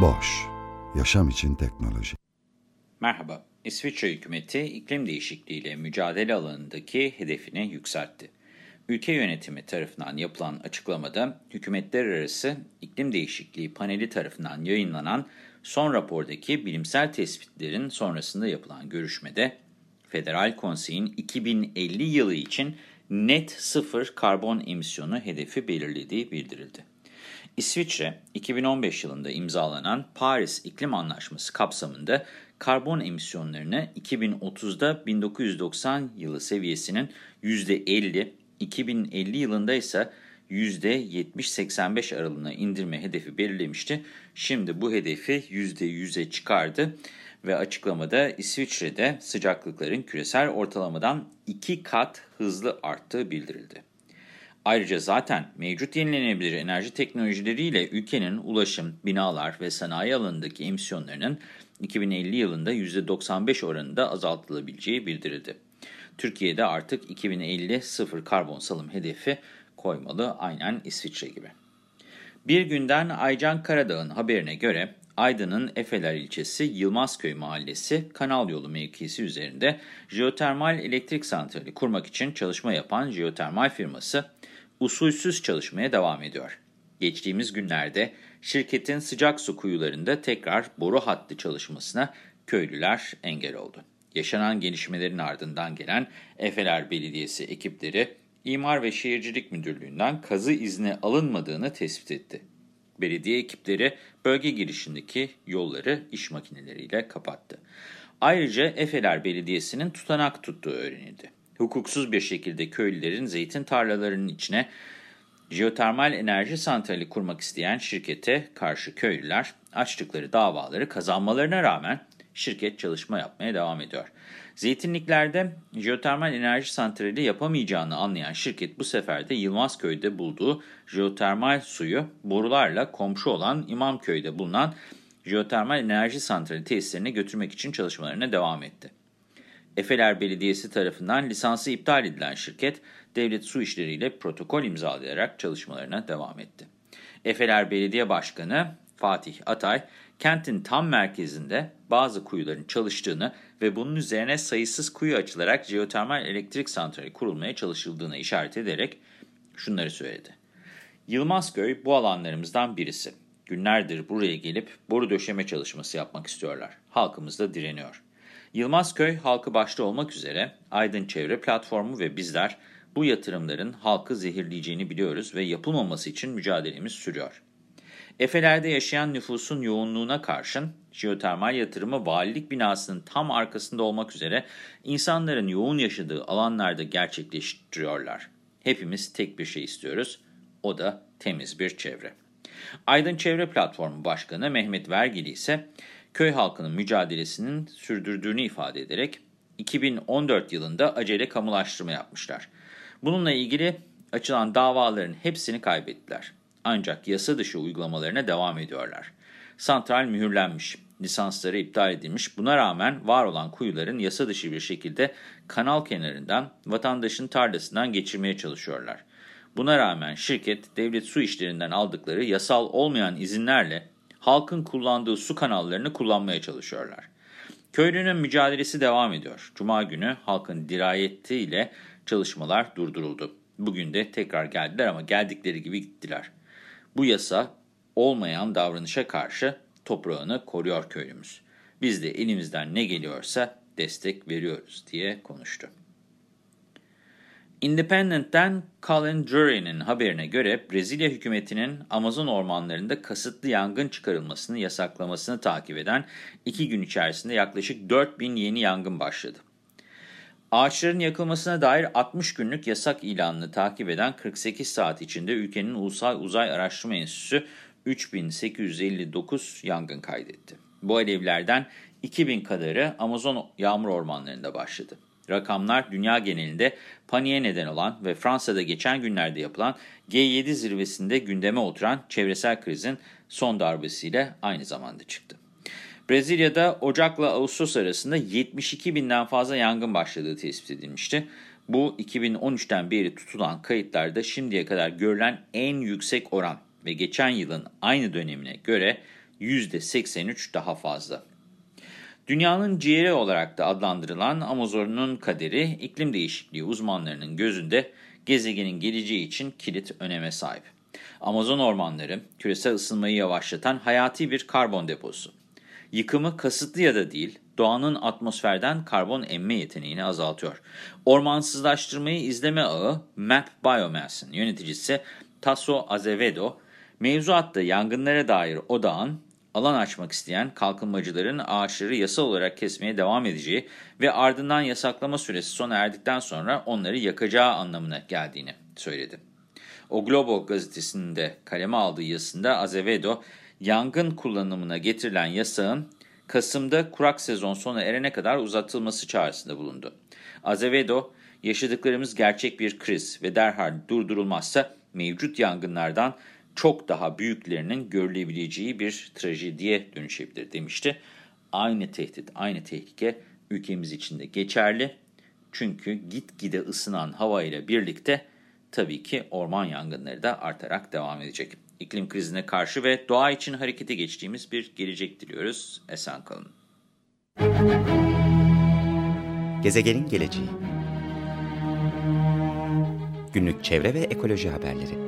Boş, yaşam için teknoloji. Merhaba, İsviçre hükümeti iklim değişikliğiyle mücadele alanındaki hedefini yükseltti. Ülke yönetimi tarafından yapılan açıklamada hükümetler arası iklim değişikliği paneli tarafından yayınlanan son rapordaki bilimsel tespitlerin sonrasında yapılan görüşmede Federal Konsey'in 2050 yılı için net sıfır karbon emisyonu hedefi belirlediği bildirildi. İsviçre, 2015 yılında imzalanan Paris İklim Anlaşması kapsamında karbon emisyonlarını 2030'da 1990 yılı seviyesinin %50, 2050 yılında ise %70-85 aralığına indirme hedefi belirlemişti. Şimdi bu hedefi %100'e çıkardı ve açıklamada İsviçre'de sıcaklıkların küresel ortalamadan 2 kat hızlı arttığı bildirildi. Ayrıca zaten mevcut yenilenebilir enerji teknolojileriyle ülkenin ulaşım, binalar ve sanayi alanındaki emisyonlarının 2050 yılında %95 oranında azaltılabileceği bildirildi. Türkiye'de artık 2050 sıfır karbon salım hedefi koymalı aynen İsviçre gibi. Bir günden Aycan Karadağ'ın haberine göre Aydın'ın Efeler ilçesi Yılmazköy mahallesi kanal yolu mevkisi üzerinde jeotermal elektrik santrali kurmak için çalışma yapan jeotermal firması usulsüz çalışmaya devam ediyor. Geçtiğimiz günlerde şirketin sıcak su kuyularında tekrar boru hattı çalışmasına köylüler engel oldu. Yaşanan gelişmelerin ardından gelen Efeler Belediyesi ekipleri İmar ve Şehircilik Müdürlüğü'nden kazı izni alınmadığını tespit etti. Belediye ekipleri bölge girişindeki yolları iş makineleriyle kapattı. Ayrıca Efeler Belediyesi'nin tutanak tuttuğu öğrenildi. Hukuksuz bir şekilde köylülerin zeytin tarlalarının içine jeotermal enerji santrali kurmak isteyen şirkete karşı köylüler açtıkları davaları kazanmalarına rağmen şirket çalışma yapmaya devam ediyor. Zeytinliklerde jeotermal enerji santrali yapamayacağını anlayan şirket bu sefer de Yılmazköy'de bulduğu jeotermal suyu borularla komşu olan İmamköy'de bulunan jeotermal enerji santrali tesislerine götürmek için çalışmalarına devam etti. Efeler Belediyesi tarafından lisansı iptal edilen şirket, devlet su işleriyle protokol imzalayarak çalışmalarına devam etti. Efeler Belediye Başkanı Fatih Atay, kentin tam merkezinde bazı kuyuların çalıştığını ve bunun üzerine sayısız kuyu açılarak jeotermal elektrik santrali kurulmaya çalışıldığına işaret ederek şunları söyledi. Yılmazköy bu alanlarımızdan birisi. Günlerdir buraya gelip boru döşeme çalışması yapmak istiyorlar. Halkımız da direniyor. Yılmazköy halkı başta olmak üzere Aydın Çevre Platformu ve bizler bu yatırımların halkı zehirleyeceğini biliyoruz ve yapılmaması için mücadelemiz sürüyor. Efeler'de yaşayan nüfusun yoğunluğuna karşın jeotermal yatırımı valilik binasının tam arkasında olmak üzere insanların yoğun yaşadığı alanlarda gerçekleştiriyorlar. Hepimiz tek bir şey istiyoruz, o da temiz bir çevre. Aydın Çevre Platformu Başkanı Mehmet Vergili ise köy halkının mücadelesinin sürdürdüğünü ifade ederek 2014 yılında acele kamulaştırma yapmışlar. Bununla ilgili açılan davaların hepsini kaybettiler. Ancak yasa dışı uygulamalarına devam ediyorlar. Santral mühürlenmiş, lisansları iptal edilmiş. Buna rağmen var olan kuyuların yasa dışı bir şekilde kanal kenarından vatandaşın tarlasından geçirmeye çalışıyorlar. Buna rağmen şirket devlet su işlerinden aldıkları yasal olmayan izinlerle halkın kullandığı su kanallarını kullanmaya çalışıyorlar. Köylünün mücadelesi devam ediyor. Cuma günü halkın dirayetiyle çalışmalar durduruldu. Bugün de tekrar geldiler ama geldikleri gibi gittiler. Bu yasa olmayan davranışa karşı toprağını koruyor köylümüz. Biz de elimizden ne geliyorsa destek veriyoruz diye konuştu. Independent'ten Colin Drury'nin haberine göre Brezilya hükümetinin Amazon ormanlarında kasıtlı yangın çıkarılmasını yasaklamasını takip eden iki gün içerisinde yaklaşık 4000 yeni yangın başladı. Ağaçların yakılmasına dair 60 günlük yasak ilanını takip eden 48 saat içinde ülkenin Ulusal Uzay Araştırma Enstitüsü 3859 yangın kaydetti. Bu alevlerden 2000 kadarı Amazon yağmur ormanlarında başladı. Rakamlar dünya genelinde paniğe neden olan ve Fransa'da geçen günlerde yapılan G7 zirvesinde gündeme oturan çevresel krizin son darbesiyle aynı zamanda çıktı. Brezilya'da Ocak'la Ağustos arasında 72 binden fazla yangın başladığı tespit edilmişti. Bu 2013'ten beri tutulan kayıtlarda şimdiye kadar görülen en yüksek oran ve geçen yılın aynı dönemine göre %83 daha fazla. Dünyanın ciğeri olarak da adlandırılan Amazon'un kaderi iklim değişikliği uzmanlarının gözünde gezegenin geleceği için kilit öneme sahip. Amazon ormanları küresel ısınmayı yavaşlatan hayati bir karbon deposu. Yıkımı kasıtlı ya da değil, doğanın atmosferden karbon emme yeteneğini azaltıyor. Ormansızlaştırmayı izleme ağı Map Biomass'ın yöneticisi Tasso Azevedo, mevzuatta yangınlara dair odağın alan açmak isteyen kalkınmacıların ağaçları yasal olarak kesmeye devam edeceği ve ardından yasaklama süresi sona erdikten sonra onları yakacağı anlamına geldiğini söyledi. O Globo gazetesinde kaleme aldığı yazısında Azevedo, yangın kullanımına getirilen yasağın Kasım'da kurak sezon sona erene kadar uzatılması çağrısında bulundu. Azevedo, yaşadıklarımız gerçek bir kriz ve derhal durdurulmazsa mevcut yangınlardan çok daha büyüklerinin görülebileceği bir trajediye dönüşebilir demişti. Aynı tehdit, aynı tehlike ülkemiz için de geçerli. Çünkü gitgide ısınan hava ile birlikte tabii ki orman yangınları da artarak devam edecek. İklim krizine karşı ve doğa için harekete geçtiğimiz bir gelecek diliyoruz. Esen kalın. Gezegenin geleceği Günlük çevre ve ekoloji haberleri